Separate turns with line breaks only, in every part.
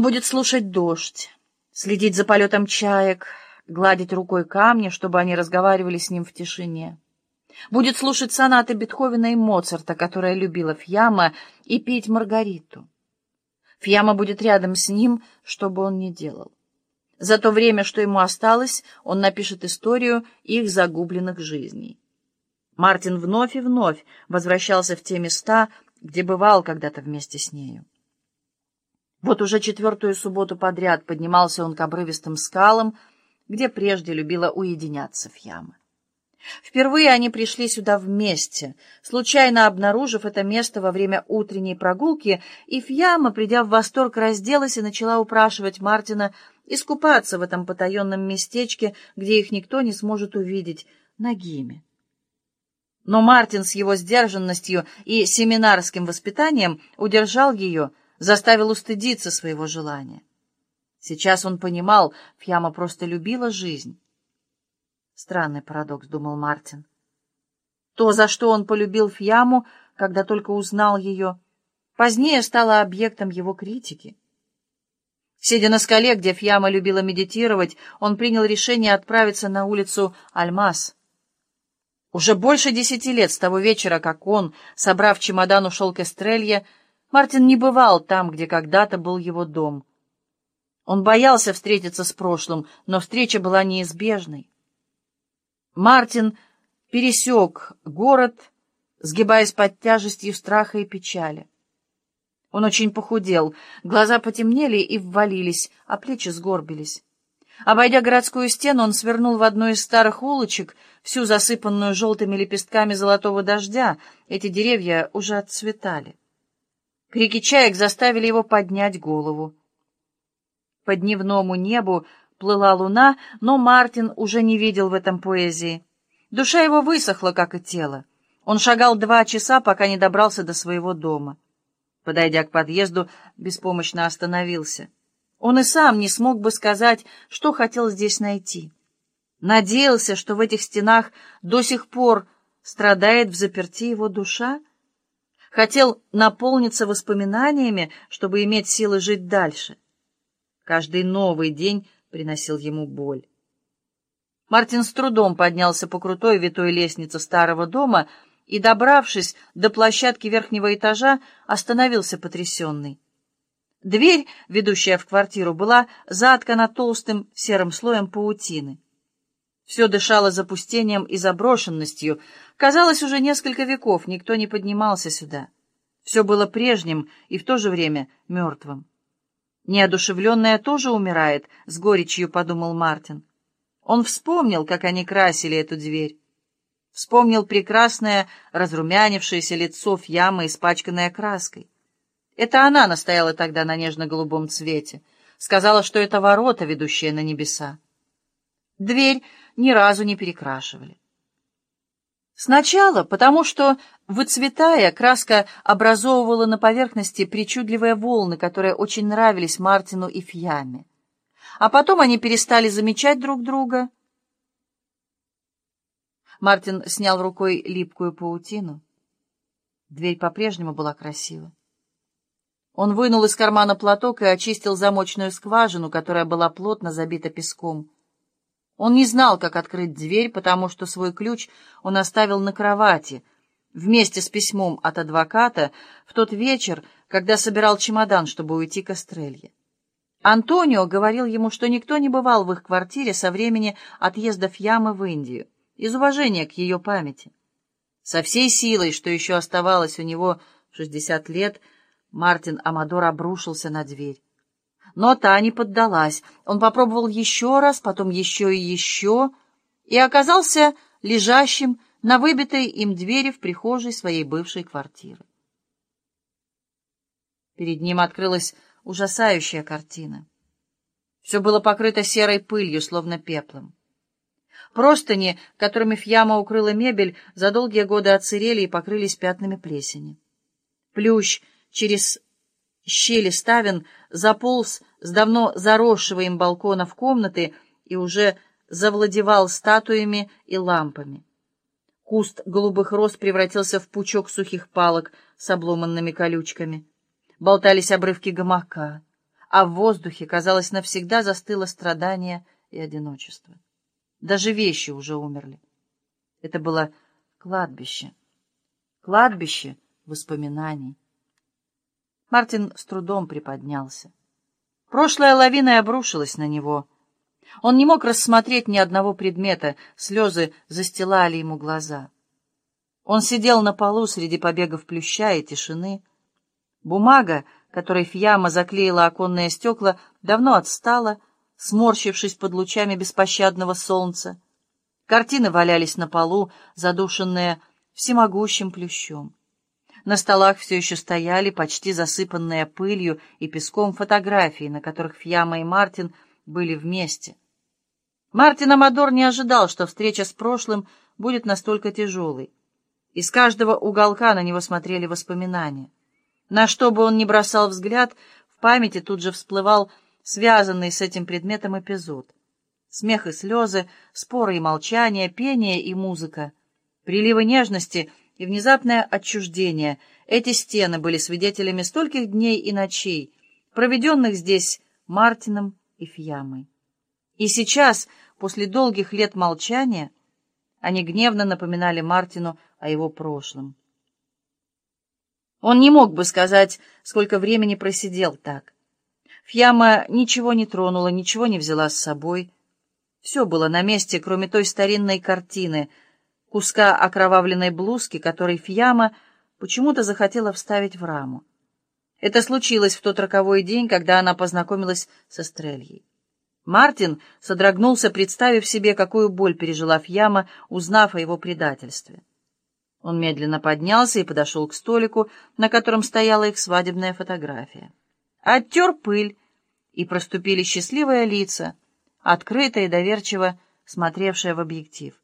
Будет слушать дождь, следить за полетом чаек, гладить рукой камни, чтобы они разговаривали с ним в тишине. Будет слушать сонаты Бетховена и Моцарта, которые любила Фьяма, и пить Маргариту. Фьяма будет рядом с ним, что бы он ни делал. За то время, что ему осталось, он напишет историю их загубленных жизней. Мартин вновь и вновь возвращался в те места, где бывал когда-то вместе с нею. Вот уже четвертую субботу подряд поднимался он к обрывистым скалам, где прежде любила уединяться Фьяма. Впервые они пришли сюда вместе, случайно обнаружив это место во время утренней прогулки, и Фьяма, придя в восторг, разделась и начала упрашивать Мартина искупаться в этом потаенном местечке, где их никто не сможет увидеть, нагими. Но Мартин с его сдержанностью и семинарским воспитанием удержал ее, заставил устыдиться своего желания. Сейчас он понимал, Фьяма просто любила жизнь. Странный парадокс, думал Мартин. То, за что он полюбил Фьяму, когда только узнал ее, позднее стало объектом его критики. Сидя на скале, где Фьяма любила медитировать, он принял решение отправиться на улицу Альмас. Уже больше десяти лет с того вечера, как он, собрав чемодан, ушел к Эстрелье, Мартин не бывал там, где когда-то был его дом. Он боялся встретиться с прошлым, но встреча была неизбежной. Мартин пересек город, сгибаясь под тяжестью страха и печали. Он очень похудел, глаза потемнели и ввалились, а плечи сгорбились. Обойдя городскую стену, он свернул в одну из старых улочек, всю засыпанную желтыми лепестками золотого дождя. Эти деревья уже отцветали. Крики чаек заставили его поднять голову. По дневному небу плыла луна, но Мартин уже не видел в этом поэзии. Душа его высохла, как и тело. Он шагал два часа, пока не добрался до своего дома. Подойдя к подъезду, беспомощно остановился. Он и сам не смог бы сказать, что хотел здесь найти. Надеялся, что в этих стенах до сих пор страдает в заперти его душа, хотел наполниться воспоминаниями, чтобы иметь силы жить дальше. Каждый новый день приносил ему боль. Мартин с трудом поднялся по крутой витой лестнице старого дома и, добравшись до площадки верхнего этажа, остановился потрясенный. Дверь, ведущая в квартиру, была заткана толстым серым слоем паутины. Все дышало запустением и заброшенностью. Казалось, уже несколько веков никто не поднимался сюда. Все было прежним и в то же время мертвым. «Неодушевленная тоже умирает», — с горечью подумал Мартин. Он вспомнил, как они красили эту дверь. Вспомнил прекрасное, разрумянившееся лицо в ямы, испачканное краской. Это она настояла тогда на нежно-голубом цвете. Сказала, что это ворота, ведущие на небеса. Дверь ни разу не перекрашивали. Сначала, потому что, выцветая, краска образовывала на поверхности причудливые волны, которые очень нравились Мартину и Фьяме. А потом они перестали замечать друг друга. Мартин снял рукой липкую паутину. Дверь по-прежнему была красива. Он вынул из кармана платок и очистил замочную скважину, которая была плотно забита песком. Он не знал, как открыть дверь, потому что свой ключ он оставил на кровати, вместе с письмом от адвоката, в тот вечер, когда собирал чемодан, чтобы уйти к Эстрелье. Антонио говорил ему, что никто не бывал в их квартире со времени отъезда Фьямы в Индию, из уважения к ее памяти. Со всей силой, что еще оставалось у него в шестьдесят лет, Мартин Амадор обрушился на дверь. Но та не поддалась. Он попробовал еще раз, потом еще и еще, и оказался лежащим на выбитой им двери в прихожей своей бывшей квартиры. Перед ним открылась ужасающая картина. Все было покрыто серой пылью, словно пеплом. Простыни, которыми Фьяма укрыла мебель, за долгие годы отсырели и покрылись пятнами плесени. Плющ через щели ставен заполз с давно заросшего им балкона в комнаты и уже завладевал статуями и лампами. Куст голубых роз превратился в пучок сухих палок с обломанными колючками. Болтались обрывки гамака. а в воздухе, казалось, навсегда застыло страдание и одиночество. Даже вещи уже умерли. Это было кладбище. Кладбище воспоминаний. Мартин с трудом приподнялся. Прошлая лавина обрушилась на него. Он не мог рассмотреть ни одного предмета, слезы застилали ему глаза. Он сидел на полу среди побегов плюща и тишины. Бумага, которой Фьяма заклеила оконные стекла, давно отстала, сморщившись под лучами беспощадного солнца. Картины валялись на полу, задушенные всемогущим плющом. На столах все еще стояли почти засыпанные пылью и песком фотографии, на которых Фьяма и Мартин были вместе. Мартин Амадор не ожидал, что встреча с прошлым будет настолько тяжелой. Из каждого уголка на него смотрели воспоминания. На что бы он ни бросал взгляд, в памяти тут же всплывал связанный с этим предметом эпизод. Смех и слезы, споры и молчание, пение и музыка, приливы нежности и внезапное отчуждение. Эти стены были свидетелями стольких дней и ночей, проведенных здесь Мартином и Фьямой. И сейчас, после долгих лет молчания, они гневно напоминали Мартину о его прошлом. Он не мог бы сказать, сколько времени просидел так. Фьяма ничего не тронула, ничего не взяла с собой. Все было на месте, кроме той старинной картины — куска окровавленной блузки, который Фьяма почему-то захотела вставить в раму. Это случилось в тот роковой день, когда она познакомилась со Стрельей. Мартин содрогнулся, представив себе, какую боль пережила Фьяма, узнав о его предательстве. Он медленно поднялся и подошел к столику, на котором стояла их свадебная фотография. Оттер пыль, и проступили счастливые лица, открыто и доверчиво смотревшие в объектив.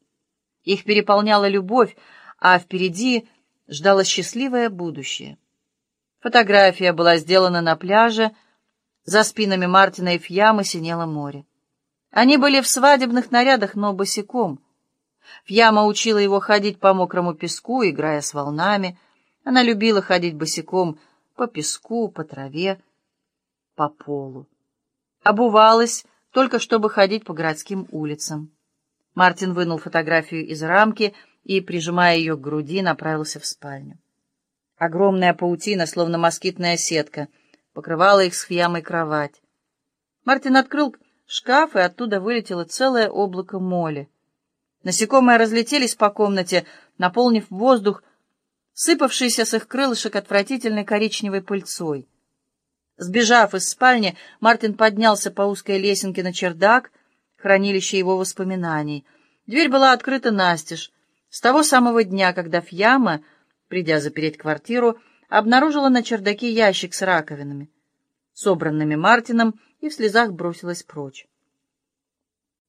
Их переполняла любовь, а впереди ждало счастливое будущее. Фотография была сделана на пляже, за спинами Мартина и Фьямы синело море. Они были в свадебных нарядах, но босиком. Фьяма учила его ходить по мокрому песку, играя с волнами. Она любила ходить босиком по песку, по траве, по полу. Обувалась, только чтобы ходить по городским улицам. Мартин вынул фотографию из рамки и, прижимая ее к груди, направился в спальню. Огромная паутина, словно москитная сетка, покрывала их с Фьямой кровать. Мартин открыл шкаф, и оттуда вылетело целое облако моли. Насекомые разлетелись по комнате, наполнив воздух, сыпавшийся с их крылышек отвратительной коричневой пыльцой. Сбежав из спальни, Мартин поднялся по узкой лесенке на чердак — хранилище его воспоминаний. Дверь была открыта настежь, с того самого дня, когда Фьяма, придя запереть квартиру, обнаружила на чердаке ящик с раковинами, собранными Мартином, и в слезах бросилась прочь.